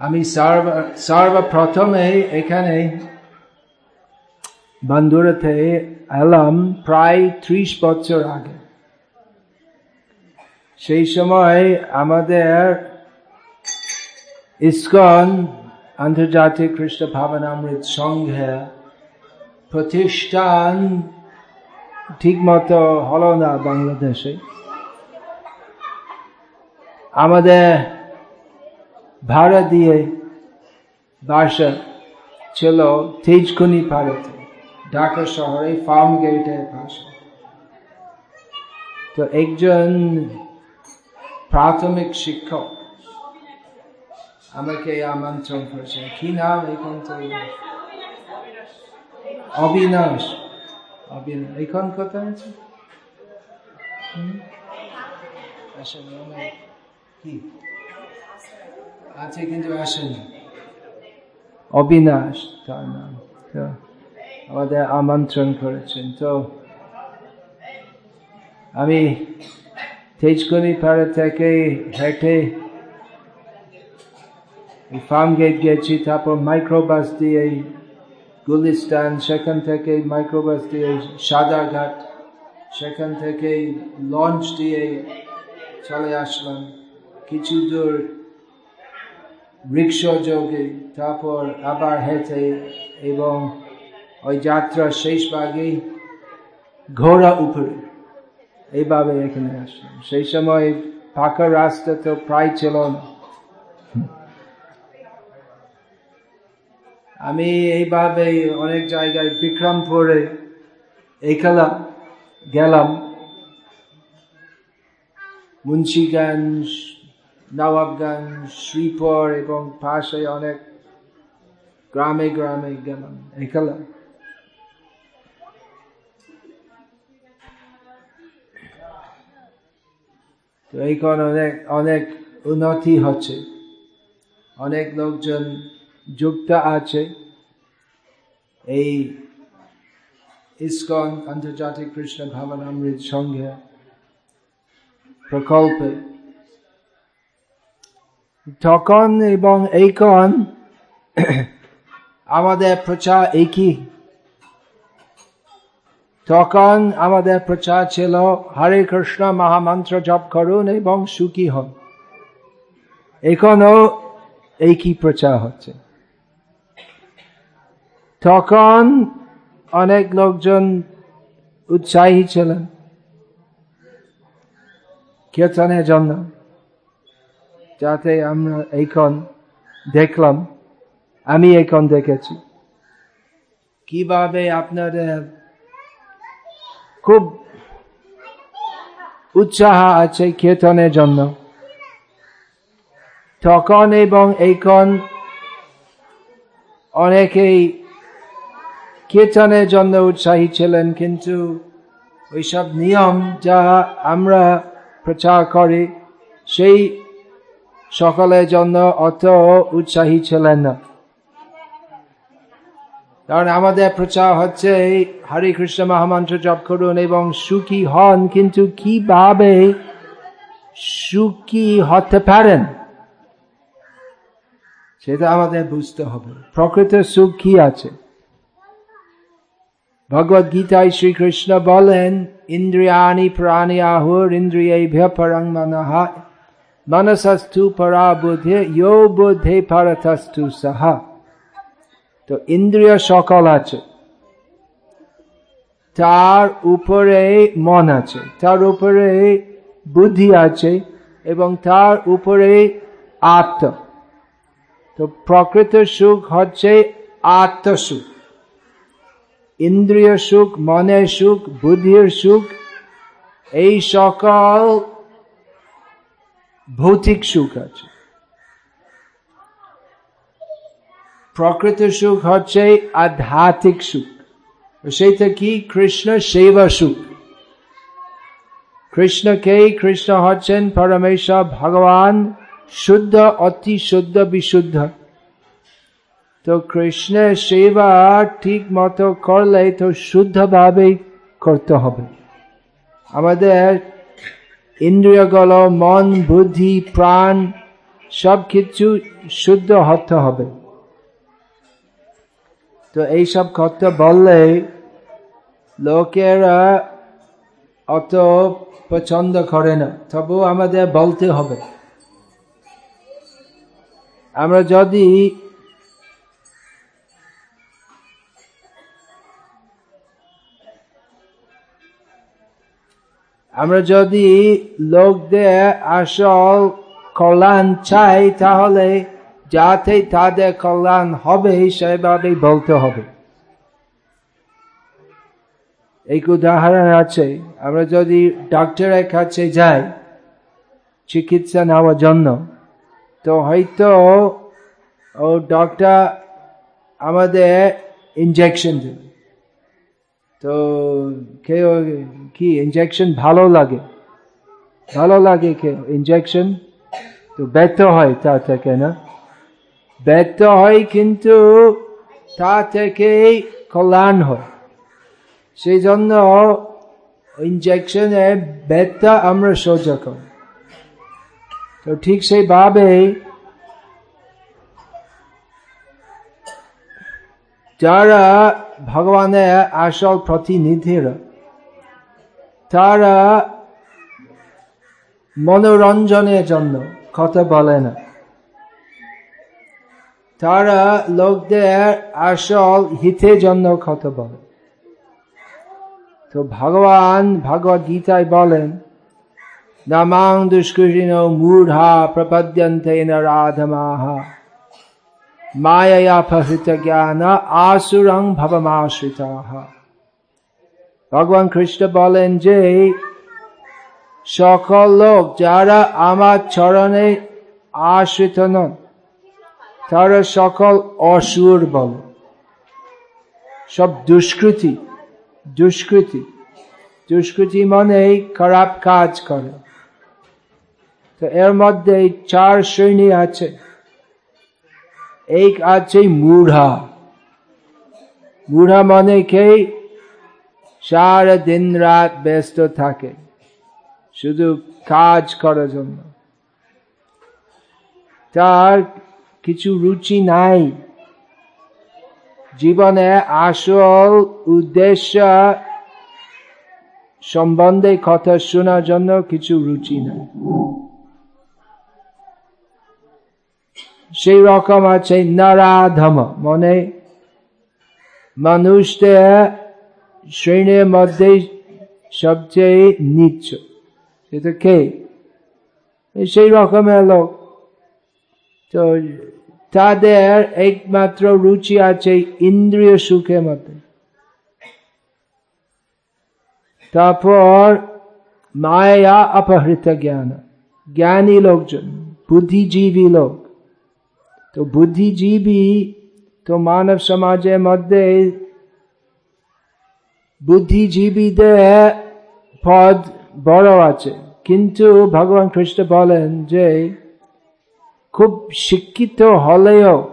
আমি সর্বপ্রথমে এখানে বান্দুরাতে এলাম প্রায় ত্রিশ বছর আগে। সেই সময় আমাদের ইস্কন আন্তর্জাতিক খ্রিস্ট ভাবনামৃত সংঘে প্রতিষ্ঠান ঠিক মতো হলো না বাংলাদেশে। আমাদের দিয়ে বাসা ছিল তেজকুনি পাড়াতে ঢাকা শহরে ফার্ম গেটের ভাষা তো একজন প্রাথমিক শিক্ষক আমাকে আমন্ত্রণ করেছে কি নাম এখন তো অবিনাশ। অবিনাশ, এখন কথা আছে? কি? আছে কিন্তু আসেনি অবিনাশ তার নাম তো আমাদের আমন্ত্রণ করেছেন। তো আমি তেজকুনি পাড়া থেকে হেঁটে ফার্ম গেট গেছি, তারপর মাইক্রোবাস দিয়ে গুলিস্তান, সেখান থেকে মাইক্রোবাস দিয়ে সাদাঘাট, সেখান থেকে লঞ্চ দিয়ে চলে আসলাম। কিছু দূর রিক্সা যোগে তারপর আবার হেঁটে এবং ওই যাত্রার শেষ ভাগে ঘোড়া উপরে। এইভাবে এখানে আসলাম। সেই সময় পাকা রাস্তা তো প্রায় ছিল না। আমি এইভাবে অনেক জায়গায় বিক্রম বিক্রমপুরে একলা গেলাম। মুন্সিগঞ্জ নবাবগঞ্জ শ্রীপুর এবং পাশে অনেক গ্রামে গ্রামে গেলাম। একলা তো এইখন অনেক অনেক উন্নতি হচ্ছে। অনেক লোকজন যুক্ত আছে। এই ইস্কন আন্তর্জাতিক কৃষ্ণ ভাবনামৃত সঙ্গে প্রকল্পে তখন এবং এইখন আমাদের প্রচার একই। তখন আমাদের প্রচার ছিল, হরে কৃষ্ণ, মহামন্ত্র জপ করুন এবং সুখী হন। এখনও একই প্রচার হচ্ছে। তখন অনেক লোকজন উৎসাহী ছিলেন, কীর্তনের জন্য। যাতে আমরা এখন দেখলাম, আমি এখন দেখেছি। কীভাবে আপনাদের খুব উৎসাহ আছে কীর্তনের জন্য। তখন এবং এখন অনেকেই কীর্তনের জন্য উৎসাহী ছিলেন, কিন্তু ওইসব নিয়ম যা আমরা প্রচার করি, সেই সকলের জন্য অত উৎসাহী ছিলেন। না কারণ আমাদের প্রচার হচ্ছে হরে কৃষ্ণ মহামন্ত্র জপ করুন এবং সুখী হন, কিন্তু কীভাবে সুখী হতে পারেন? সেটা আমাদের বুঝতে হবে। প্রকৃত সুখ কি আছে? ভগবদ গীতায় শ্রীকৃষ্ণ বলেন ইন্দ্রিয়ানি প্রাণী আহুর ইন্দ্রিয় পরং মনহা মনসস্তু পরা বুদ্ধে ইয়ো বুদ্ধে পরথস্তু সাহা তো ইন্দ্রিয় সকল আছে। তার উপরে মন আছে, তার উপরে বুদ্ধি আছে এবং তার উপরে আত্ম। তো প্রকৃত সুখ হচ্ছে আত্মসুখ। ইন্দ্রিয় সুখ, মনের সুখ, বুদ্ধির সুখ, এই সকল ভৌতিক সুখ আছে। প্রকৃত সুখ হচ্ছে আধ্যাত্মিক সুখ। সেইটা কি? কৃষ্ণ সেবা সুখ। কৃষ্ণকে কৃষ্ণ হচ্ছেন পরমেশ্বর ভগবান, শুদ্ধ, অতি শুদ্ধ, বিশুদ্ধ। তো কৃষ্ণের সেবা ঠিক মতো করলে তো শুদ্ধভাবে করতে হবে। আমাদের ইন্দ্রিয়গুলো, মন, বুদ্ধি, প্রাণ সব কিছু শুদ্ধ হতে হবে। তো এইসব কথা বললে লোকেরা অত পছন্দ করে না। তবু আমাদের বলতে হবে। আমরা যদি আমরা যদি লোকদের আসল কল্যাণ চাই, তাহলে যাতে তাদের কল্যাণ হবে সেভাবে বলতে হবে। এই উদাহরণ আছে, আমরা যদি ডাক্তারের কাছে যাই চিকিৎসা নেওয়ার জন্য, তো হয়তো ও ডক্টর আমাদের ইঞ্জেকশন দেবে। তো কেউ কি ইঞ্জেকশন ভালো লাগে? ভালো লাগে কে ইঞ্জেকশন তো ব্যর্থ হয় তা থেকে, না? ব্যর্থ হয় কিন্তু তা থেকে কল্যাণ হয়। সেই জন্য ইঞ্জেকশনের ব্যর্থ আমরা সহ্য করি। তো ঠিক সেইভাবে যারা ভগবানের আসল প্রতিনিধিরা তারা মনোরঞ্জনের জন্য, কথা বলে না। তারা লোকদের আসল হিতের জন্য কথা বলে। তো ভগবান ভগবদ গীতায় বলেন, নামাং দুষ্কৃষিণ মূঢ়া প্রপদ্যন্তে রাধমাহা। মায়া ফহিত জ্ঞান আসুরং ভবমাশ্রিত ভগবান কৃষ্ণ বলেন যে সকল লোক যারা আমার চরণে আশ্রিত নন তারা সকল অসুর বল সব দুষ্কৃতি দুষ্কৃতি দুষ্কৃতি মানে খারাপ কাজ করে তো এর মধ্যে চার শ্রেণি আছে এক আছে মূঢ়া। মূঢ়া মানে কে? সারা দিন রাত ব্যস্ত থাকে। শুধু কাজ করার জন্য। তার কিছু রুচি নাই। জীবনে আসল উদ্দেশ্য সম্বন্ধে কথা শোনার জন্য কিছু রুচি নাই। সেই রকম আছে নারাধম মনে মানুষদের শ্রেণির মধ্যে সবচেয়ে নিচ্ছ সেটা কে সেই রকমের লোক তো তাদের একমাত্র রুচি আছে ইন্দ্রিয় সুখের মধ্যে তারপর মায়া অপহৃত জ্ঞান জ্ঞানী লোকজন বুদ্ধিজীবী লোক তো বুদ্ধিজীবী তো মানব সমাজের মধ্যে বুদ্ধিজীবীদের পদ বড় আছে। কিন্তু ভগবান কৃষ্ণ বলেন যে, খুব শিক্ষিত হলেও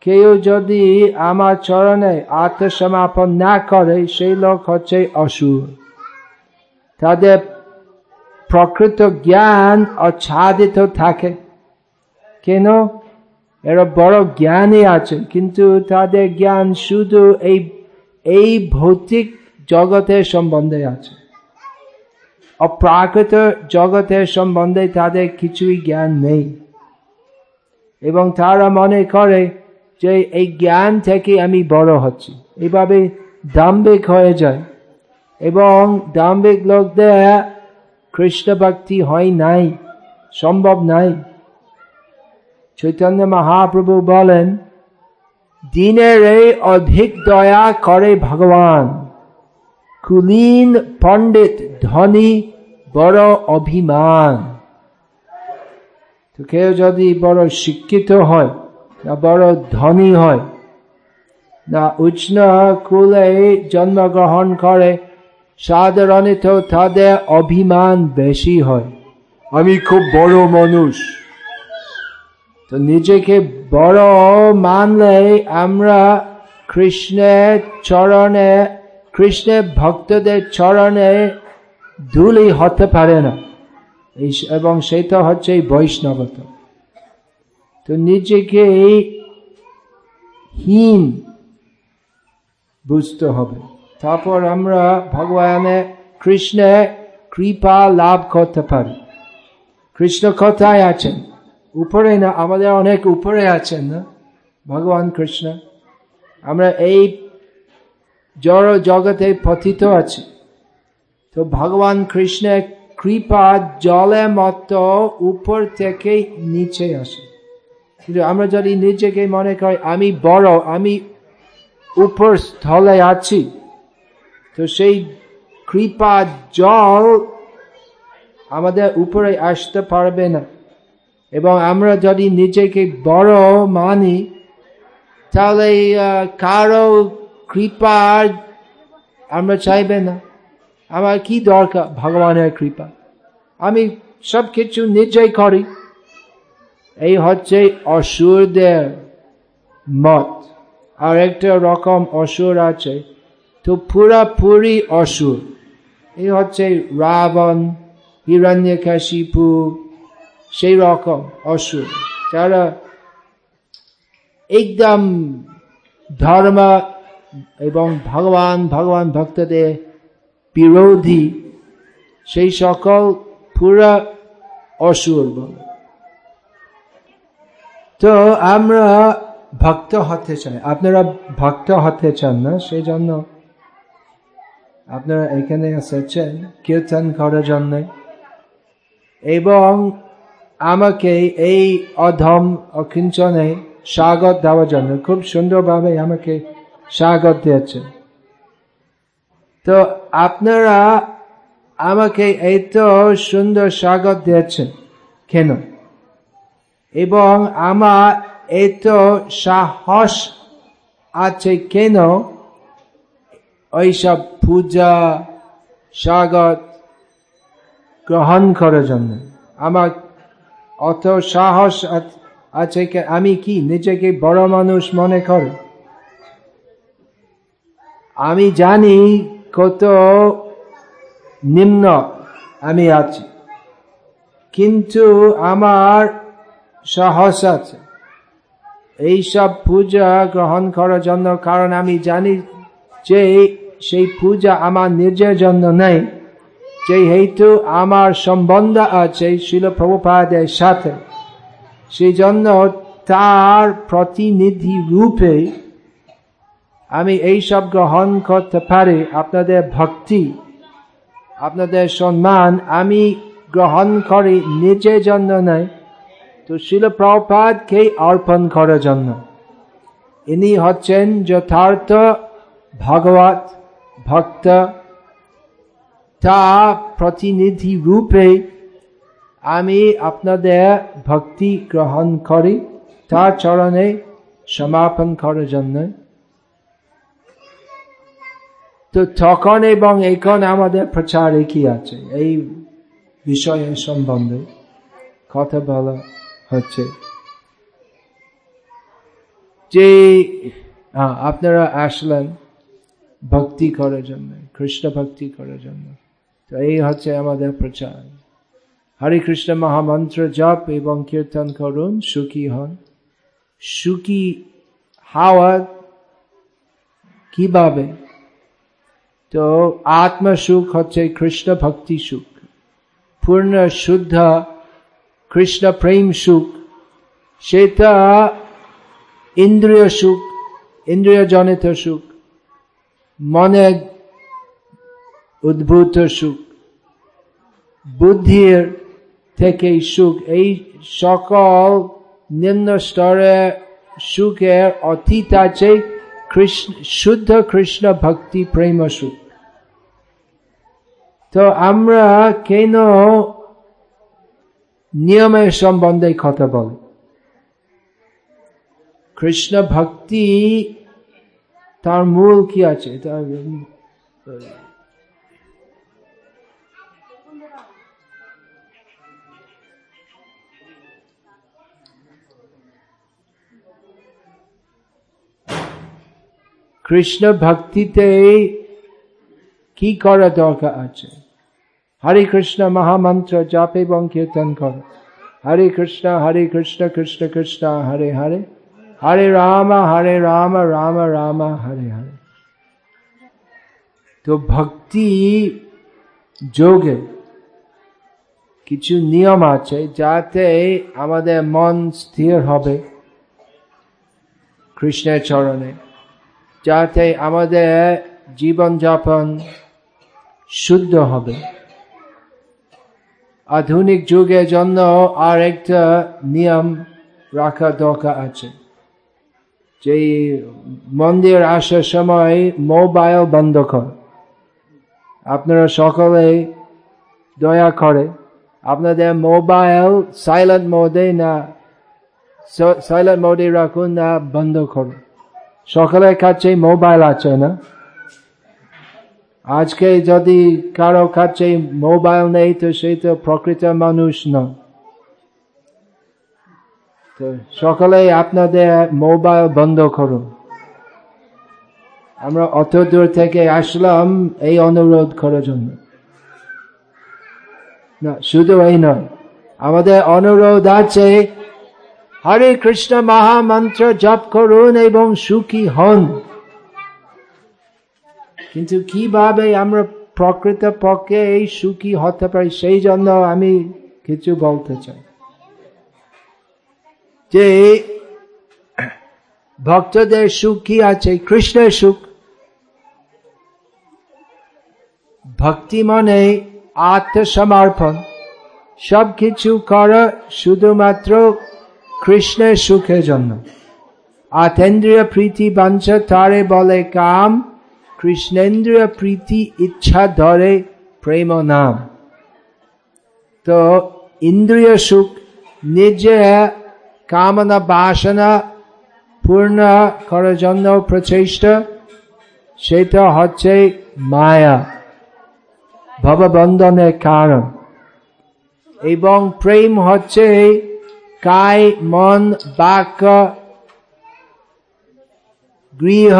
কেউ যদি আমার চরণে আত্মসমাপন না করে, সেই লোক হচ্ছে অসুর। তাদের প্রকৃত জ্ঞান অচ্ছাদিত থাকে। কেন? এরা বড় জ্ঞানী আছে কিন্তু তাদের জ্ঞান শুধু এই এই ভৌতিক জগতের সম্বন্ধে আছে। অপ্রাকৃত জগতের সম্বন্ধে তাদের কিছুই জ্ঞান নেই। এবং তারা মনে করে যে এই জ্ঞান থেকে আমি বড় হচ্ছি। এভাবে দাম্বিক হয়ে যায়। এবং দাম্বিক লোকদের কৃষ্ণ ভক্তি হয় নাই, সম্ভব নাই। চৈতন্য মহাপ্রভু বলেন দিনের এই অধিক দয়া করে ভগবান। কুলীন পণ্ডিত ধনী বড় অভিমান। কেউ যদি বড় শিক্ষিত হয়, না বড় ধনী হয়, না উষ্ণ কুলে জন্মগ্রহণ করে, সাধারণত তাদের অভিমান বেশি হয়। আমি খুব বড় মানুষ। তো নিজেকে বড় মানলে আমরা কৃষ্ণের চরণে, কৃষ্ণের ভক্তদের চরণে ধুলি হতে পারে না। এবং সেটা হচ্ছে এই বৈষ্ণবতা। তো নিজেকে এই হীন বুঝতে হবে। তারপর আমরা ভগবানের কৃষ্ণে কৃপা লাভ করতে পারি। কৃষ্ণ কথায় আছেন? উপরে না, আমাদের অনেক উপরে আছেন না, ভগবান কৃষ্ণ। আমরা এই জড় জগতে পথিত আছি। তো ভগবান কৃষ্ণের কৃপা জলে মতো উপর থেকে নিচে আসে। কিন্তু আমরা যদি নিজেকে মনে করি, আমি বড়, আমি উপর স্থলে আছি, তো সেই কৃপা জল আমাদের উপরে আসতে পারবে না। এবং আমরা যদি নিজেকে বড় মানি, তাহলে কারও কৃপা আমরা চাইবে না। আমার কি দরকার ভগবানের কৃপা? আমি সব কিছু নিজেই করি। এই হচ্ছে অসুরদের মত। আর একটা রকম অসুর আছে, তো পুরাপুরি অসুর। এই হচ্ছে রাবণ, হিরণ্যকাশিপু সেই রকম অসুর। যারা একদম ধর্ম এবং ভগবান ভগবান ভক্তদের বিরোধী, সেই সকল পুরা অসুর বলে। তো আমরা ভক্ত হতে চাই। আপনারা ভক্ত হতে চান না সেই জন্য আপনারা এখানে এসেছেন, কীর্তন করার জন্য। এবং আমাকে এই অধম অকিঞ্চনে স্বাগত দেওয়ার জন্য খুব সুন্দরভাবে আমাকে স্বাগত দিয়েছেন। তো আপনারা আমাকে এত সুন্দর স্বাগত দিয়েছেন কেন? এবং আমার এত সাহস আছে কেন? ওইসব পূজা, স্বাগত গ্রহণ করার জন্য। আমার অত সাহস আছে আমি কি নিজেকে বড় মানুষ মনে কর? আমি জানি কত নিম্ন আমি আছি, কিন্তু আমার সাহস আছে। এইসব পূজা গ্রহণ করার জন্য, কারণ আমি জানি যে সেই পূজা আমার নিজের জন্য নেই। যেহেতু আমার সম্বন্ধ আছে শিল প্রভুপাদের সাথে সেই জন্য তার প্রতিনিধি রূপে আমি এইসব গ্রহণ করতে পারি। আপনাদের ভক্তি, আপনাদের সম্মান আমি গ্রহণ করি নিজের জন্য নয়, তো শিল প্রপাতকে অর্পণ করার জন্য। ইনি হচ্ছেন যথার্থ ভগবত ভক্ত। তা প্রতিনিধি রূপে আমি আপনাদের ভক্তি গ্রহণ করি তার চরণে সমাপন করার জন্য। তো তখন এবং এখন আমাদের প্রচার কি আছে, এই বিষয়ের সম্বন্ধে কথা বলা হচ্ছে। যে আপনারা আসলেন ভক্তি করার জন্য, কৃষ্ণ ভক্তি করার জন্য। তো এই হচ্ছে আমাদের প্রচার। হরে কৃষ্ণ মহামন্ত্র জপ এবং কীর্তন করুন, সুখী হন। সুখী হাওয়া কীভাবে? তো আত্মসুখ হচ্ছে কৃষ্ণ ভক্তি সুখ। পূর্ণ শুদ্ধ কৃষ্ণ প্রেম সুখ। সেটা ইন্দ্রিয় সুখ ইন্দ্রিয় জনিত সুখ। মনে উদ্ভূত সুখ। বুদ্ধির থেকে সুখ। এই সকল নিম্ন স্তরে সুখের অতীত আছে। কৃষ্ণ, শুদ্ধ কৃষ্ণ ভক্তি, প্রেম সুখ। তো আমরা কেন নিয়মের সম্বন্ধে কথা বলি? কৃষ্ণ ভক্তি তার মূল কি আছে? তার কৃষ্ণ ভক্তিতে কি করা দরকার আছে? হরে কৃষ্ণ মহামন্ত্র জপ এবং কীর্তন কর। হরে কৃষ্ণ হরে কৃষ্ণ কৃষ্ণ কৃষ্ণ, হরে হরে। হরে রাম হরে রাম রাম রাম, হরে হরে। তো ভক্তি যোগে কিছু নিয়ম আছে যাতে আমাদের মন স্থির হবে কৃষ্ণের চরণে। যাতে আমাদের জীবনযাপন শুদ্ধ হবে। আধুনিক যুগের জন্য আর একটা নিয়ম রাখা দরকার আছে। যে মন্দির আসার সময় মোবাইল বন্ধ কর। আপনারা সকলে দয়া করে আপনাদের মোবাইল সাইলেন্ট মোডে না সাইলেন্ট মোডে রাখুন না, বন্ধ করুন। সকলের কাছে মোবাইল আছে না? আজকে যদি কারও কাছে মোবাইল নেই, তো সেই তো প্রকৃত মানুষ নয় তো সকালে আপনাদের মোবাইল বন্ধ করুন। আমরা অত দূর থেকে আসলাম এই অনুরোধ করার জন্য। না, শুধু এই নয়, আমাদের অনুরোধ আছে হরে কৃষ্ণ মহামন্ত্র জপ করুন এবং সুখী হন। কিন্তু কীভাবে আমরা প্রকৃত পক্ষে এই সুখী হতে পারি, সেই জন্য আমি কিছু বলতে চাই। যে ভক্তদের সুখ আছে, কৃষ্ণের সুখ, ভক্তি মনে আত্মসমর্পণ। সব কিছু করা শুধুমাত্র কৃষ্ণের সুখের জন্য। আতেন্দ্রিয় প্রীতি বাঞ্ছ তারে বলে কাম, কৃষ্ণেন্দ্রীয় প্রীতি ইচ্ছা ধরে প্রেম নাম। তো ইন্দ্রিয় সুখ নিজে কামনা বাসনা পূর্ণ করার জন্য প্রচেষ্টা, সেটা হচ্ছে মায়া, ভববন্ধনের কারণ। এবং প্রেম হচ্ছে কায় মন বাক গৃহ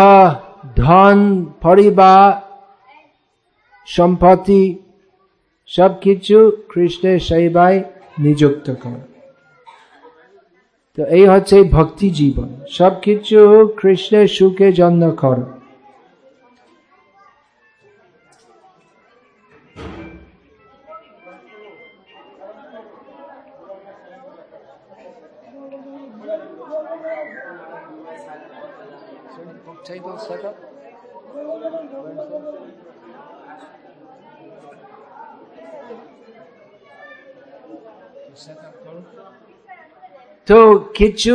ধন পরিবার সম্পত্তি সবকিছু কৃষ্ণের সেবায় নিযুক্ত করে। তো এই হচ্ছে ভক্তি জীবন। সবকিছু কৃষ্ণের সুখে জন্য করো। তো কিছু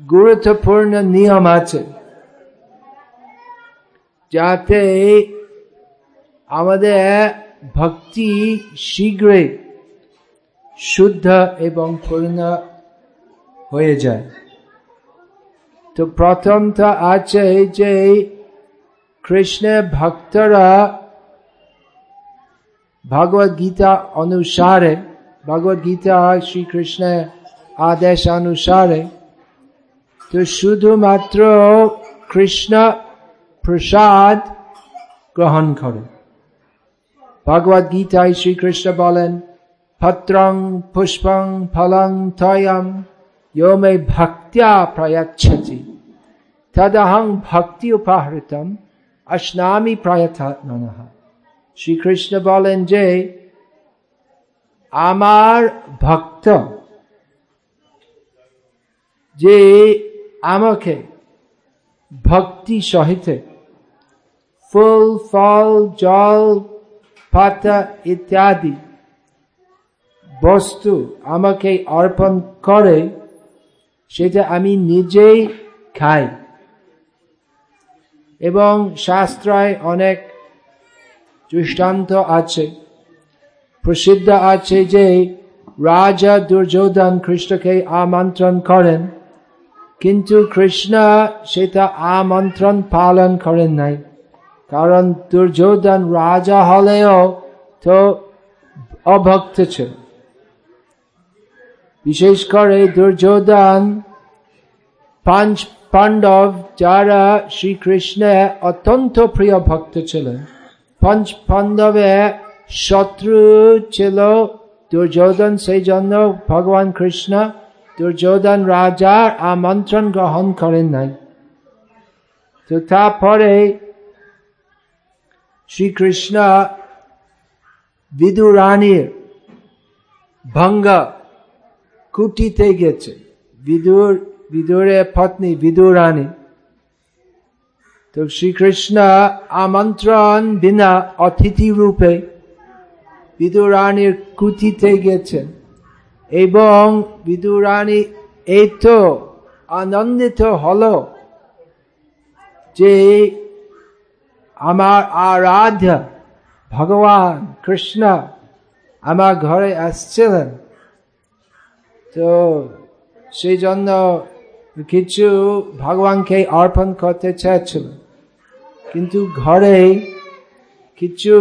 গুরুত্বপূর্ণ নিয়ম আছে, যাতে আমাদের ভক্তি শীঘ্রই শুদ্ধ এবং পূর্ণ হয়ে যায়। তো প্রথমটা আছে যে কৃষ্ণের ভক্তরা ভগবত গীতা অনুসারে ভগবত গীতা শ্রীকৃষ্ণের আদেশ অনুসারে তো শুধুমাত্র কৃষ্ণ প্রসাদ গ্রহণ করে ভগবত গীতায় শ্রীকৃষ্ণ বলেন পত্রং পুষ্পং ফলং থয়ম यो मे भक्त्या प्रयच्छति तदहं भक्ति उपाहृतम অস্নামি প্রয়থাত্মন শ্রীকৃষ্ণ বলেন যে আমার ভক্ত যে আমাকে ভক্তি সহিত ফুল, ফল, জল, পাতা ইত্যাদি বস্তু আমাকে অর্পণ করে, সেটা আমি নিজেই খাই। এবং শাস্ত্রায় অনেক দৃষ্টান্ত আছে। প্রসিদ্ধ আছে যে রাজা দুর্যোধন কৃষ্ণকে আমন্ত্রণ করেন, কিন্তু কৃষ্ণ সেটা আমন্ত্রণ পালন করেন নাই, কারণ দুর্যোধন রাজা হলেও তো অভক্ত ছিল। বিশেষ করে দুর্যোধন পাঞ্চ পাণ্ডব যারা শ্রীকৃষ্ণের অত্যন্ত প্রিয় ভক্ত ছিলেন, পঞ্চ পাণ্ডবের শত্রু ছিল দুর্যোধন, সেই জন্য ভগবান কৃষ্ণ দুর্যোধন রাজার আমন্ত্রণ গ্রহণ করেন নাই। তো তারপরে শ্রীকৃষ্ণ বিদুরানীর ভঙ্গা কুটিতে গেছে। বিদুর বিদুরের পত্নী বিদুরানী তো শ্রীকৃষ্ণ আমন্ত্রণ বিনা অতিথি রূপে বিদুরানীর কুটিতে গেছেন। এবং বিদুরানী এই তো আনন্দিত হল যে আমার আরাধ্য ভগবান কৃষ্ণ আমার ঘরে আসছিলেন। তো সেই জন্য কিছু ভগবানকে অর্পণ করতে চেয়েছিল কিন্তু ঘরে কিছু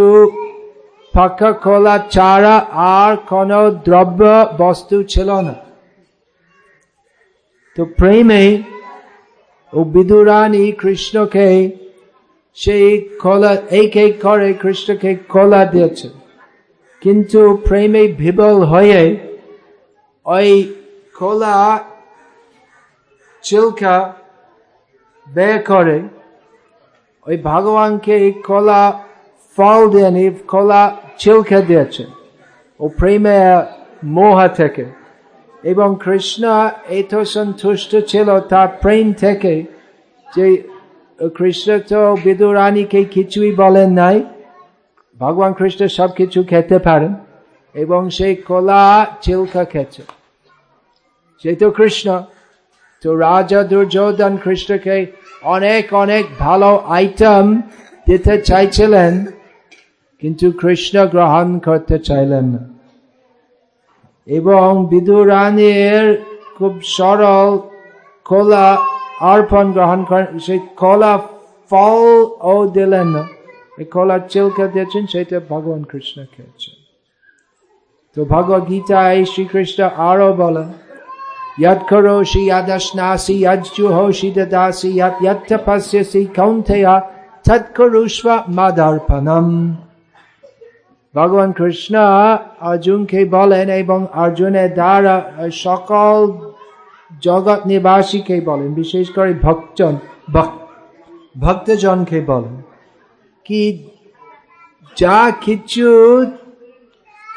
পাকা খোলা চারা আর কোন দ্রব্য বস্তু ছিল না। তো প্রেমে ও বিদুরানী কৃষ্ণকে সেই খোলা এক এক করে কৃষ্ণকে খোলা দিয়েছে। কিন্তু প্রেমে বিবল হয়ে ওই খোলা চিল্কা ব্যয় করে ওই ভগবানকে খোলা ফল দেয়নি খোলা চিল্কা দিয়েছে ও প্রেমে মোহা থেকে। এবং কৃষ্ণ এত সন্তুষ্ট ছিল তার প্রেম থেকে যে কৃষ্ণ তো বিদুরানীকে কিছুই বলেন নাই। ভগবান কৃষ্ণ সব কিছু খেতে পারেন এবং সেই কলা চিল্কা খেছে সেই তো কৃষ্ণ। তো রাজা দুর্যোধন কৃষ্ণকে অনেক অনেক ভালো আইটেম দিতে চাইছিলেন। কিন্তু কৃষ্ণ গ্রহণ করতে চাইলেন না। এবং বিদুরানীর খুব সরল কলা অর্পণ গ্রহণ করেন সেই কলা ফল ও দিলেন। না এই কলার চিলকা দিয়েছেন সেটা ভগবান কৃষ্ণ খেয়েছেন। তো ভগবত গীতায় শ্রীকৃষ্ণ আরও বলেন যত মাদার্পণম। ভগবান কৃষ্ণ অর্জুনকে বলেন এবং অর্জুনের দ্বারা সকল জগৎ নিবাসীকে বলেন, বিশেষ করে ভক্তজন ভক্তজনকে বলেন, কি যা কিছু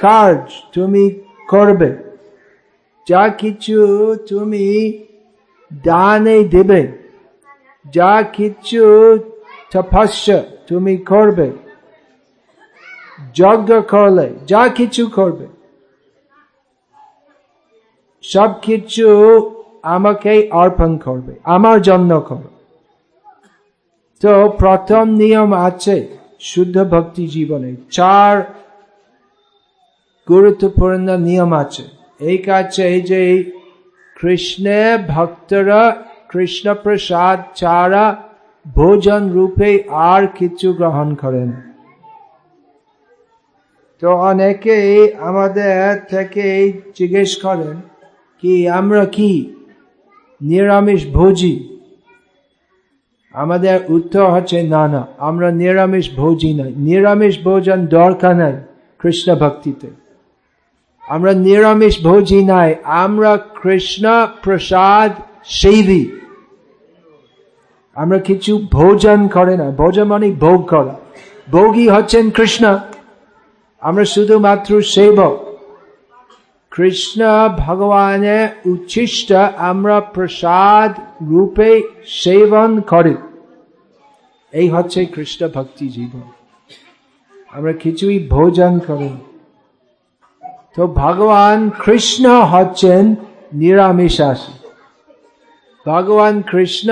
কাজ তুমি করবে, যা কিছু তুমি দানে দেবে, যা কিছু তপস্যা তুমি করবে যজ্ঞ করলে যা কিছু করবে সব কিছু আমাকে অর্পণ করবে আমার জন্য করবে তো প্রথম নিয়ম আছে শুদ্ধ ভক্তি জীবনে চার গুরুত্বপূর্ণ নিয়ম আছে এই কাছে এই যে কৃষ্ণে ভক্তরা কৃষ্ণ প্রসাদ ছাড়া ভোজন রূপে আর কিছু গ্রহণ করেন তো অনেকে আমাদের থেকে জিজ্ঞেস করেন কি আমরা কি নিরামিষ ভোজি? আমাদের উত্তর হচ্ছে না না, আমরা নিরামিষ ভোজি নাই। নিরামিষ ভোজন দরকার নাই কৃষ্ণ ভক্তিতে আমরা নিরামিষ ভোজি নাই, আমরা কৃষ্ণ প্রসাদ সেবী। আমরা কিছু ভোজন করে না, ভোজন মানে ভোগ করা। ভোগী হচ্ছেন কৃষ্ণ। আমরা শুধুমাত্র সেবক কৃষ্ণ ভগবানের উচ্ছিষ্ট আমরা প্রসাদ রূপে সেবন করি এই হচ্ছে কৃষ্ণ ভক্তি জীবন আমরা কিছুই ভোজন করি তো ভগবান কৃষ্ণ হচ্ছেন নিরামিষাসী ভগবান কৃষ্ণ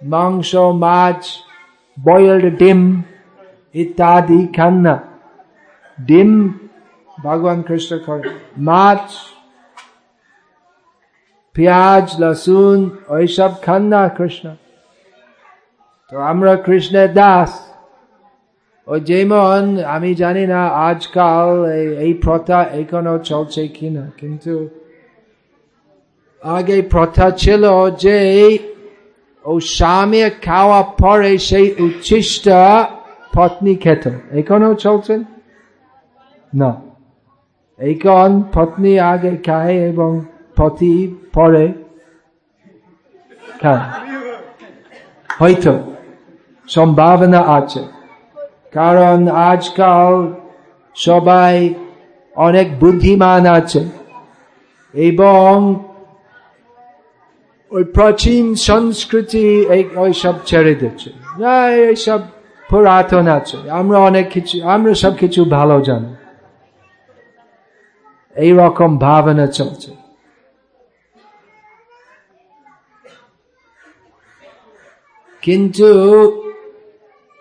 মাংস মাছ বয়েলড ডিম ইত্যাদি খান না ডিম ভগবান কৃষ্ণ করে মাছ পেঁয়াজ লসুন ওইসব খান না কৃষ্ণ তো আমরা কৃষ্ণের দাস ও যেমন আমি জানি না আজকাল এই প্রথা এখনও চলছে কিনা, কিন্তু আগে প্রথা ছিল যে ও স্বামী খাওয়া পরে সেই উচ্ছিষ্ট পত্নী খেত। এখনও চলছেন না। এই এইখন পত্নী আগে খায় এবং পতি পরে খায়। হয়তো সম্ভাবনা আছে। কারণ আজকাল সবাই অনেক বুদ্ধিমান আছে এবং ওই প্রাচীন সংস্কৃতি ওই সব ছেড়ে দিচ্ছে। এইসব পুরাতন আছে। আমরা অনেক কিছু আমরা সব কিছু ভালো জানি। এইরকম ভাবনা চলছে। কিন্তু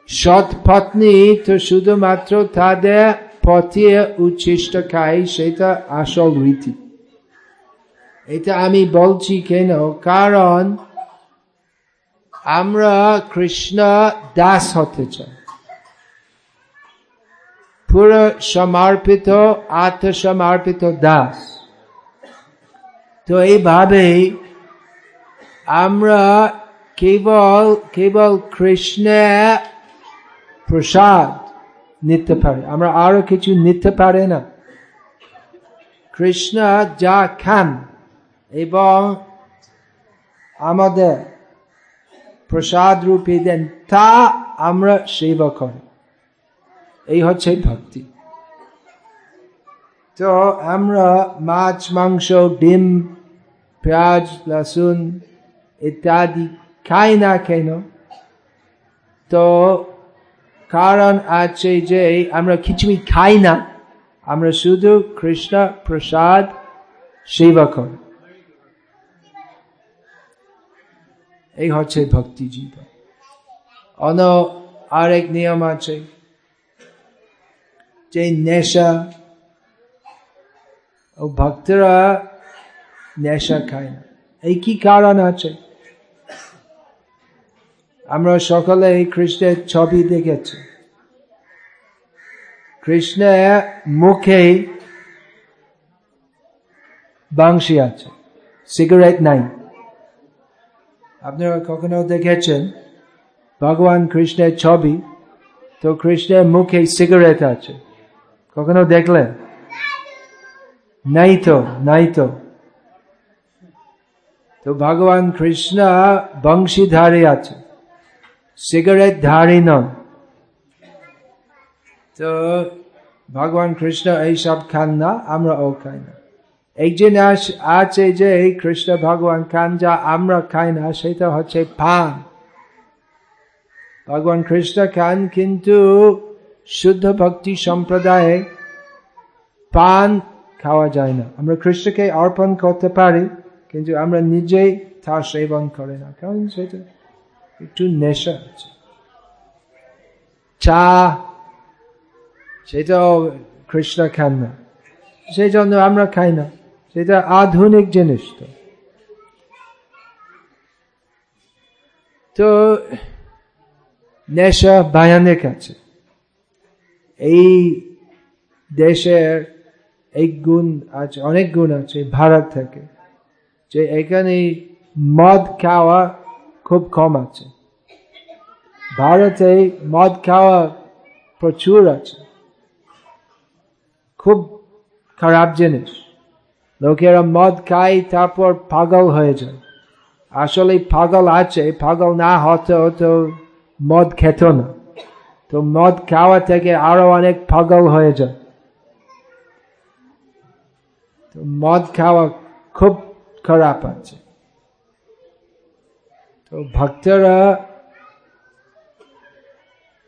সৎ পত্নী তো শুধুমাত্র তাদের পথে উচ্ছিষ্ট খায়, সেটা আসল রীতি। এটা আমি বলছি কেন? কারণ আমরা কৃষ্ণ দাস হতে চাই। পুরো সমর্পিত আত্মসমর্পিত দাস তো এইভাবে আমরা কেবল কেবল কৃষ্ণের প্রসাদ নিতে পারে আমরা আরও কিছু নিতে পারে না কৃষ্ণ যা খান এবং আমাদের প্রসাদ রূপে দেন তা আমরা সেবা করি এই হচ্ছে ভক্তি। তো আমরা মাছ, মাংস, ডিম, পেঁয়াজ লসুন ইত্যাদি খাই না কেন? তো কারণ আছে যে আমরা কিছুই খাই না, আমরা শুধু কৃষ্ণ প্রসাদ সেবা করি। এই হচ্ছে ভক্তি জীবন। অন আরেক নিয়ম আছে। যে নেশা ও ভক্তরা নেশা খায় না এই কি কারণ আছে আমরা সকলে এই কৃষ্ণের ছবি দেখেছি কৃষ্ণের মুখে বাংশি আছে সিগারেট নাই আপনারা কখনো দেখেছেন ভগবান কৃষ্ণের ছবি তো কৃষ্ণের মুখে সিগারেট আছে কখনো দেখলে? নাই তো নাই তো। তো ভগবান কৃষ্ণ বংশীধারী আছে সিগারেট ধারী নন। তো ভগবান কৃষ্ণ এইসব খান না, আমরা ও খাই না। যে আছে যে কৃষ্ণ ভগবান খান, যা আমরা খাই না, সেটা হচ্ছে পান। ভগবান কৃষ্ণ খান কিন্তু শুদ্ধ ভক্তি সম্প্রদায়ে পান খাওয়া যায় না। আমরা কৃষ্ণকে অর্পণ করতে পারি, কিন্তু আমরা নিজেই তা সেবন করে না। কারণ সেটা একটু নেশা আছে। চা, সেটাও কৃষ্ণ খান না। সেই জন্য আমরা খাই না। সেটা আধুনিক জিনিস তো। তো, নেশা ভয়ানক আছে। এই দেশের এই গুণ আছে, অনেক গুণ আছে ভারত থেকে, যে এখানে মদ খাওয়া খুব কম আছে। ভারতে মদ খাওয়া প্রচুর আছে। খুব খারাপ জিনিস। লোকেরা মদ খায়, তারপর পাগল হয়ে যায়। আসলে পাগল আছে, পাগল না হতে হতো মদ খেত না। তো মদ খাওয়া থেকে আরও অনেক পাগল হয়ে যায়। তো মদ খাওয়া খুব খারাপ আছে। তো ভক্তরা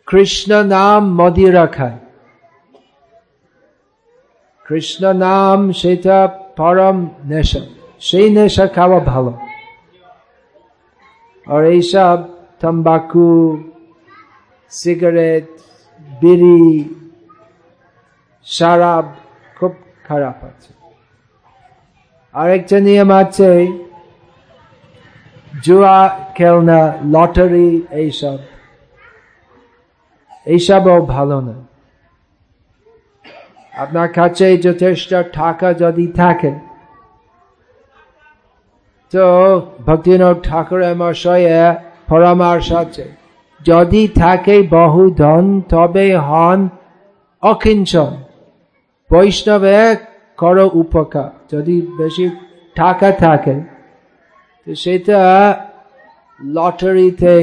কৃষ্ণ নাম মদিরা খায় কৃষ্ণ নাম সেটা পরম নেশা, সেই নেশা খাওয়া ভালো। আর এইসব তম্বাকু সিগারেট বিড়ি শারাব খুব খারাপ আছে। আরেকটা নিয়ম আছে, জুয়া, খেলনা, লটারি, এইসব। এইসবও ভালো না। আপনার কাছে যথেষ্ট টাকা যদি থাকে, তো ভক্তিনাথ ঠাকুরের মশয়ে পরামর্শ আছে। যদি থাকে বহু ধন, তবে হন অকিঞ্চন। বৈষ্ণবে করো উপকার, যদি বেশি টাকা থাকে। তো সেটা লটারিতে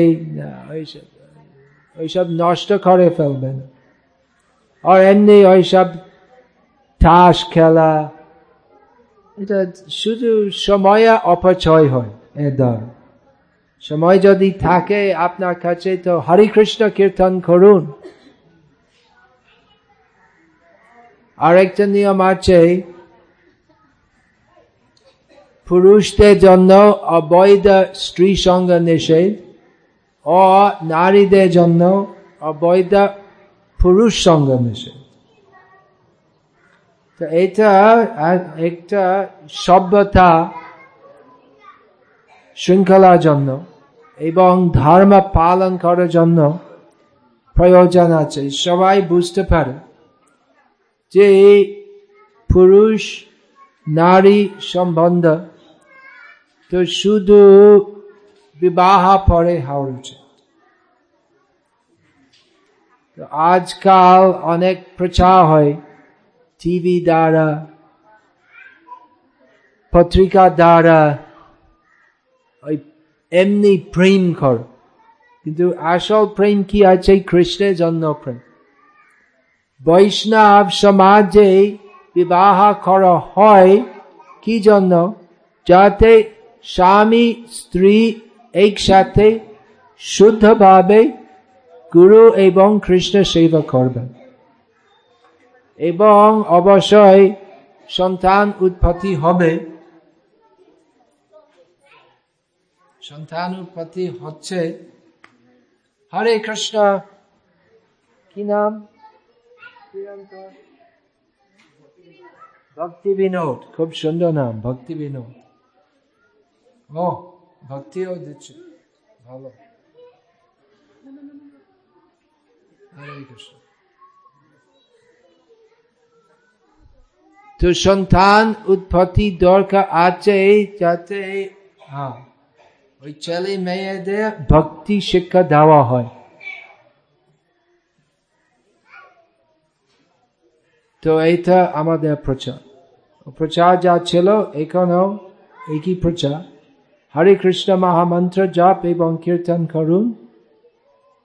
ওইসব নষ্ট করে ফেলবে না আর এমনি ওইসব তাস খেলা, এটা শুধু সময় অপচয় হয় এ দল সময় যদি থাকে, আপনার কাছে তো হরে কৃষ্ণ কীর্তন করুন। আর একটা নিয়ম আছে, পুরুষদের জন্য অবৈধ স্ত্রী সঙ্গ নিষেধ ও নারীদের জন্য অবৈধ পুরুষ সঙ্গ নিষেধ। তো এটা একটা সভ্যতা শৃঙ্খলার জন্য এবং ধর্ম পালন করার জন্য প্রয়োজন আছে। সবাই বুঝতে পারে যে এই পুরুষ, নারী সম্বন্ধ তো শুধু বিবাহ পরে হওয়া উচিত। আজকাল অনেক প্রচার হয় টিভি দ্বারা, পত্রিকা দ্বারা এমনি প্রেম কর কিন্তু আসল প্রেম কি আছে কৃষ্ণের জন্য প্রেম বৈষ্ণব সমাজে বিবাহ করা হয় কি জন্য যাতে স্বামী স্ত্রী একসাথে শুদ্ধভাবে গুরু এবং কৃষ্ণ সেবা করবেন এবং অবশ্যই সন্তান উৎপত্তি হবে সন্তান উৎপত্তি হচ্ছে হরে কৃষ্ণ। কি নাম? ভক্তি বিনোদ খুব সুন্দর নাম ভক্তি বিনোদ। ও ভক্তিও দিচ্ছে। ভালো। হরে কৃষ্ণ। তো সন্তান উৎপত্তি দরকার আছে যাতে হ্যাঁ। ওই ছেলে মেয়েদের ভক্তি শিক্ষা দেওয়া হয়। তো এইটা আমাদের প্রচার। প্রচার যা ছিল এখনও একই প্রচার। হরে কৃষ্ণ মহামন্ত্র জপ এবং কীর্তন করুন।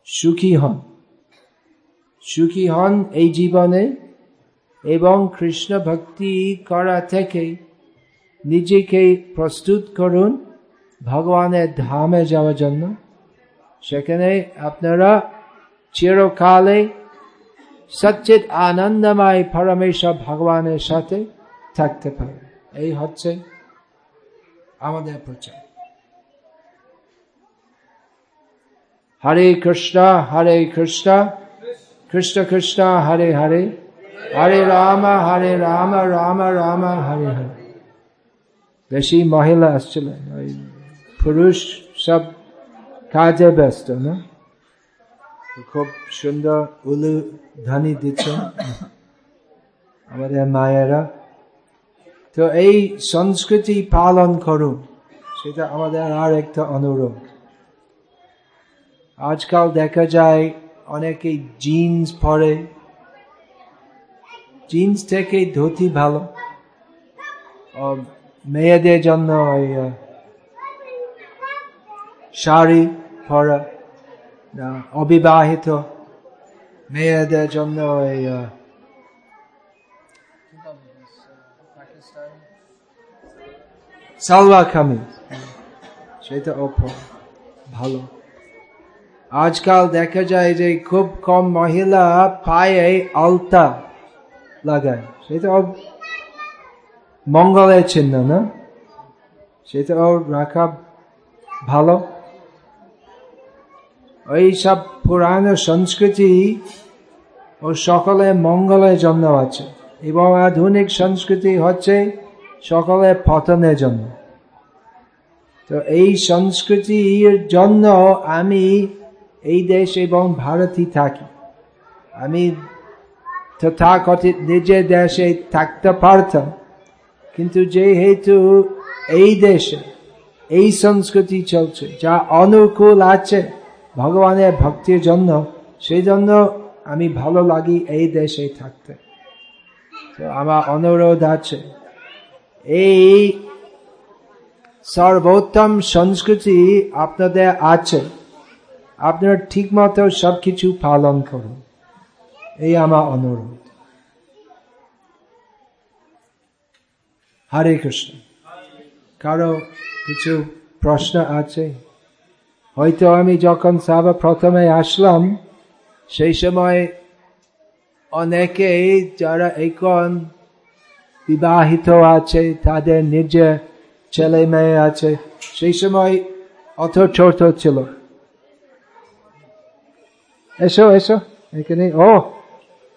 সুখী হন। সুখী হন এই জীবনে এবং কৃষ্ণ ভক্তি করা থেকে নিজেকে প্রস্তুত করুন। ভগবানের ধামে যাওয়ার জন্য। সেখানে আপনারা চিরকালে সচ্চিত আনন্দময় পরমেশ্বর ভগবানের সাথে থাকতে পারে এই হচ্ছে আমাদের প্রচার। হরে কৃষ্ণ হরে কৃষ্ণ কৃষ্ণ কৃষ্ণ, হরে হরে হরে রাম হরে রাম রাম রাম, হরে হরে। বেশি মহিলা আসছিলেন, ওই পুরুষ সব কাজে ব্যস্ত, না? খুব সুন্দর উলু ধ্বনি দিচ্ছেন আমাদের মায়েরা। তো এই সংস্কৃতি পালন করুন, সেটা আমাদের আর একটা অনুরোধ। আজকাল দেখা যায় অনেকে জিন্স পরে জিন্স থেকে ধুতি ভালো মেয়েদের জন্য শাড়ি পরা অবিবাহিত মেয়েদের জন্য ওই সালওয়ার কামিজ সেটা ভালো আজকাল দেখা যায় যে খুব কম মহিলা পায়ে আলতা লাগায় সেটা মঙ্গলের চিহ্ন না সেটা রাখা ভালো ওই সব পুরানো সংস্কৃতি ও সকলে মঙ্গলের জন্য আছে। এবং আধুনিক সংস্কৃতি হচ্ছে সকলে পতনের জন্য তো এই সংস্কৃতির জন্য আমি এই দেশ এবং ভারতই থাকি। আমি তথাকথিত নিজের দেশে থাকতে পারতাম, কিন্তু যেহেতু এই দেশে এই সংস্কৃতি চলছে, যা অনুকূল আছে ভগবানের ভক্তির জন্য, সেই জন্য আমি ভালো লাগি এই দেশে থাকতে। তো আমার অনুরোধ আছে, এই সর্বোত্তম সংস্কৃতি আপনাদের আছে, আপনারা ঠিক মতো সবকিছু পালন করুন। এই আমার অনুরোধ। হরে কৃষ্ণ। কারও কিছু প্রশ্ন আছে? হয়তো আমি যখন সাবা প্রথমে আসলাম, সেই সময় অনেকে যারা এখন বিবাহিত আছে, তাদের নিজের ছেলে মেয়ে আছে, সেই সময় অত ছোট ছিল। এসো এসো, এখানে, ও,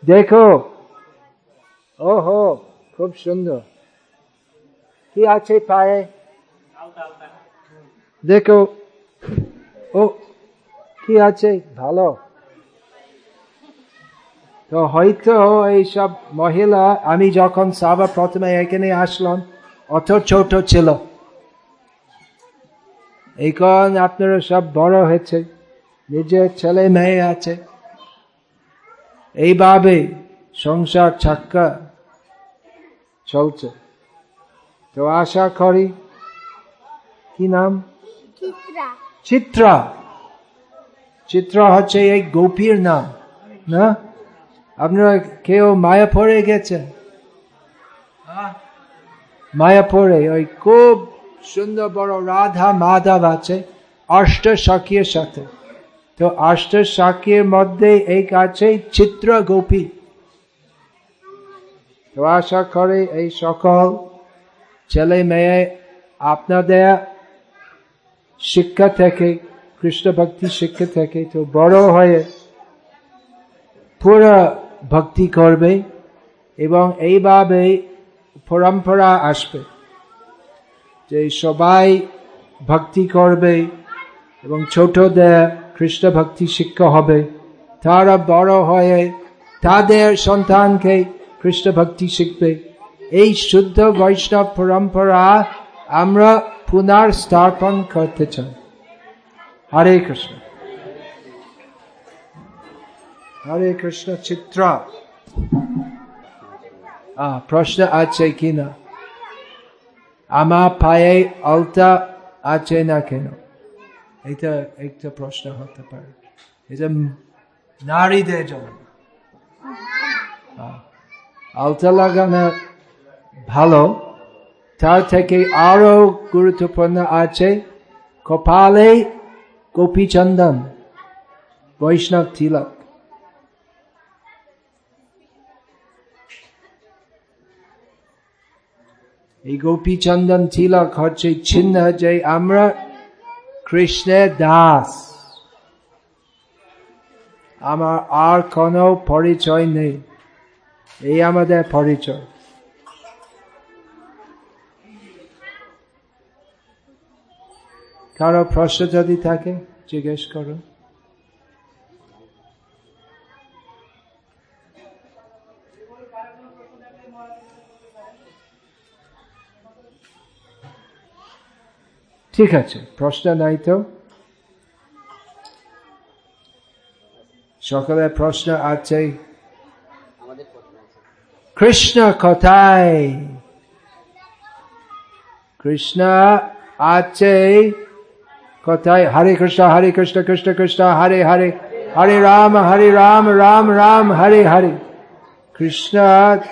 দেখো। ও হো খুব সুন্দর। কি আছে পায়ে? দেখো। ও, কি আছে? ভালো। তো হয়তো এইসব মহিলা, আমি যখন সাবা প্রথমে এখানে আসলাম অত ছোট ছিল। এখন আপনারা সব বড় হয়েছে। নিজের ছেলে মেয়ে আছে। এইভাবে সংসার ছাক্কা চলছে। তো আশা করি, কি নাম? চিত্রা চিত্রা হচ্ছে এই গোপীর নাম না? আপনারা কেউ মায়াপুরে গেছেন? মায়াপুরে ওই খুব সুন্দর বড় রাধা মাধব আছে অষ্ট সখীর সাথে। তো অষ্ট সখীর মধ্যে এক আছে চিত্র গোপী। তো আশা করে এই সকল ছেলে মেয়ে আপনাদের শিক্ষা থেকে কৃষ্ণ ভক্তি শিক্ষা থেকে তো বড় হয়ে পুরো ভক্তি করবে এবং এইভাবে পরম্পরা আসবে যে সবাই ভক্তি করবে এবং ছোটদের কৃষ্ণ ভক্তি শিক্ষা হবে। তারা বড় হয়ে তাদের সন্তানকে কৃষ্ণ ভক্তি শিখবে। এই শুদ্ধ বৈষ্ণব পরম্পরা আমরা পুনর স্থাপন করতে চাই হরে কৃষ্ণ। হরে কৃষ্ণ চিত্র। প্রশ্ন আছে কিনা? আমার পায়ে আলতা আছে না কেন? এটা একটা প্রশ্ন হতে পারে। এটা নারীদের জন্য। আলতা লাগানো ভালো। তার থেকে আরও গুরুত্বপূর্ণ আছে কপালে গোপীচন্দন বৈষ্ণব তিলক এই গোপীচন্দন তিলক হচ্ছে চিহ্ন যে আমরা কৃষ্ণের দাস আমার আর কোনো পরিচয় নেই এই আমাদের পরিচয় কারও প্রশ্ন যদি থাকে, জিজ্ঞেস করুন। ঠিক আছে, প্রশ্ন নাই তো? সকলের প্রশ্ন আছে? কৃষ্ণ কথায়? কৃষ্ণ আছে? কোথায় হরে কৃষ্ণ হরে কৃষ্ণ কৃষ্ণ কৃষ্ণ হরে হরে হরে রাম হরে রাম রাম রাম হরে হরে কৃষ্ণ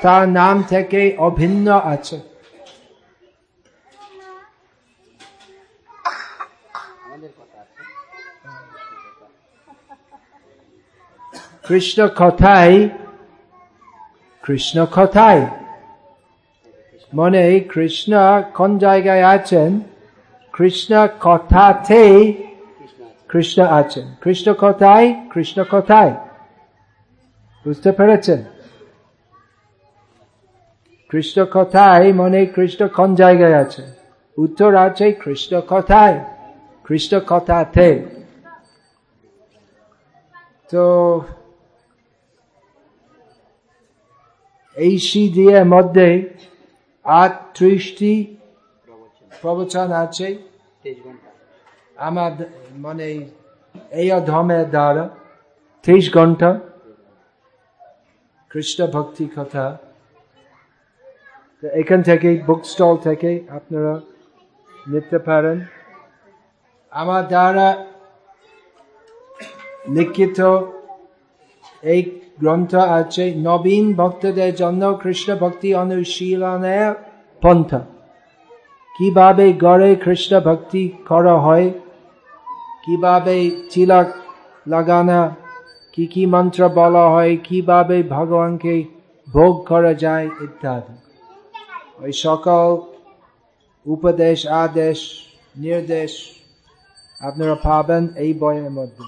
তার নাম থেকে অভিন্ন আছে কৃষ্ণ কথায় কৃষ্ণ কথায় মনে কৃষ্ণ কোন জায়গায় আছেন কৃষ্ণ কথাতে কৃষ্ণ আছেন কৃষ্ণ কথায় কৃষ্ণ কথায় বুঝতে পেরেছেন কৃষ্ণ কথায় মনে কৃষ্ণ কোন জায়গায় আছে উত্তর আছে কৃষ্ণ কথায় কৃষ্ণ কথাতে তো এই সিডিএর মধ্যে আটত্রিশটি প্রবচন আছে আমার মানে এই ধর্মের দ্বারা ত্রিশ ঘণ্টা কৃষ্ণ ভক্তি কথা। এখান থেকে বুক স্টল থেকে আপনারা নিতে পারেন। আমার দ্বারা লিখিত এই গ্রন্থ আছে নবীন ভক্তদের জন্য কৃষ্ণ ভক্তি অনুশীলনের পন্থা। কীভাবে গড়ে কৃষ্ণ ভক্তি করা হয়? কীভাবে চিলাক লাগানা? কি কি মন্ত্র বলা হয়? কীভাবে ভগবানকে ভোগ করা যায় ইত্যাদি। ওই সকল উপদেশ, আদেশ, নির্দেশ আপনারা পাবেন এই বইয়ের মধ্যে।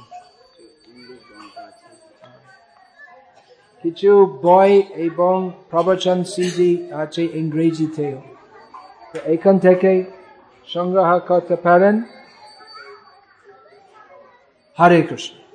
কিছু বই এবং প্রবচন সিডি আছে ইংরেজিতেও। তো এখান থেকে সংগ্রহ করতে পারেন। হরে কৃষ্ণ।